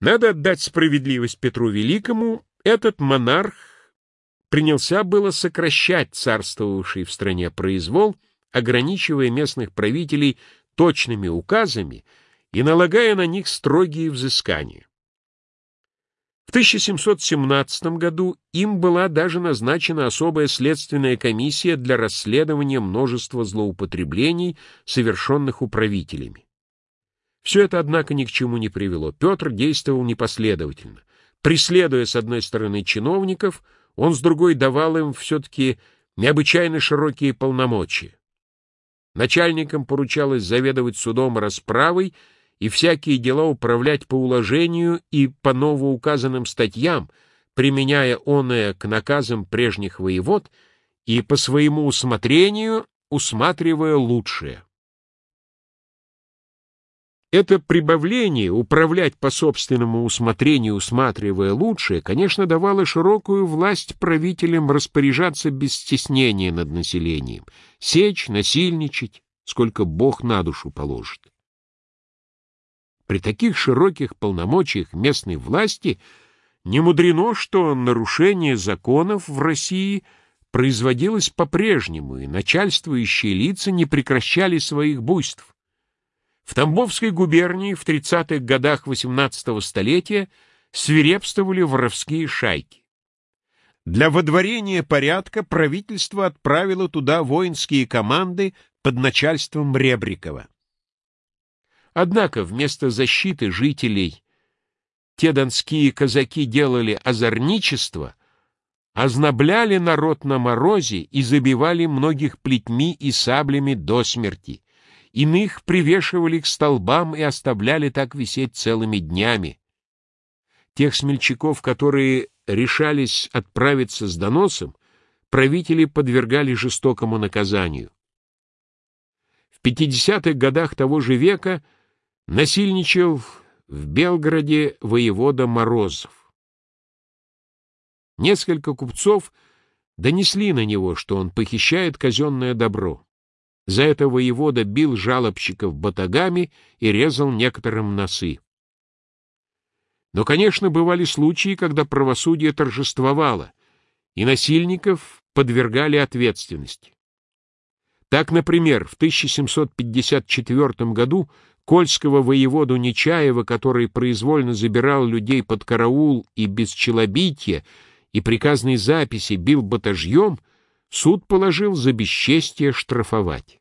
Надо отдать справедливость Петру Великому, этот монарх принялся было сокращать царствовавший в стране произвол, ограничивая местных правителей точными указами и налагая на них строгие взыскания. В 1717 году им была даже назначена особая следственная комиссия для расследования множества злоупотреблений, совершенных управителями. Все это, однако, ни к чему не привело. Петр действовал непоследовательно. Преследуя с одной стороны чиновников, он с другой давал им все-таки необычайно широкие полномочия. Начальникам поручалось заведовать судом расправой и всякие дела управлять по уложению и по новоуказанным статьям, применяя оное к наказам прежних воевод и по своему усмотрению усматривая лучшее. Это прибавление, управлять по собственному усмотрению, усматривая лучшее, конечно, давало широкую власть правителям распоряжаться без стеснения над населением, сечь, насильничать, сколько Бог на душу положит. При таких широких полномочиях местной власти не мудрено, что нарушение законов в России производилось по-прежнему, и начальствующие лица не прекращали своих буйств. В Тамбовской губернии в 30-х годах XVIII столетия свирепствовали воровские шайки. Для водворения порядка правительство отправило туда воинские команды под начальством Ребрикова. Однако вместо защиты жителей те донские казаки делали озорничество, ознобляли народ на морозе и забивали многих плетьми и саблями до смерти. Иных привешивали к столбам и оставляли так висеть целыми днями. Тех смельчаков, которые решались отправиться с доносом, правители подвергали жестокому наказанию. В 50-х годах того же века – Насильничал в Белгороде воевода Морозов. Несколько купцов донесли на него, что он похищает казенное добро. За это воевода бил жалобщиков батагами и резал некоторым носы. Но, конечно, бывали случаи, когда правосудие торжествовало, и насильников подвергали ответственности. Так, например, в 1754 году Кольского воеводу Нечаева, который произвольно забирал людей под караул и без челобития и приказной записи бил батажьем, суд положил за бесчестие штрафовать.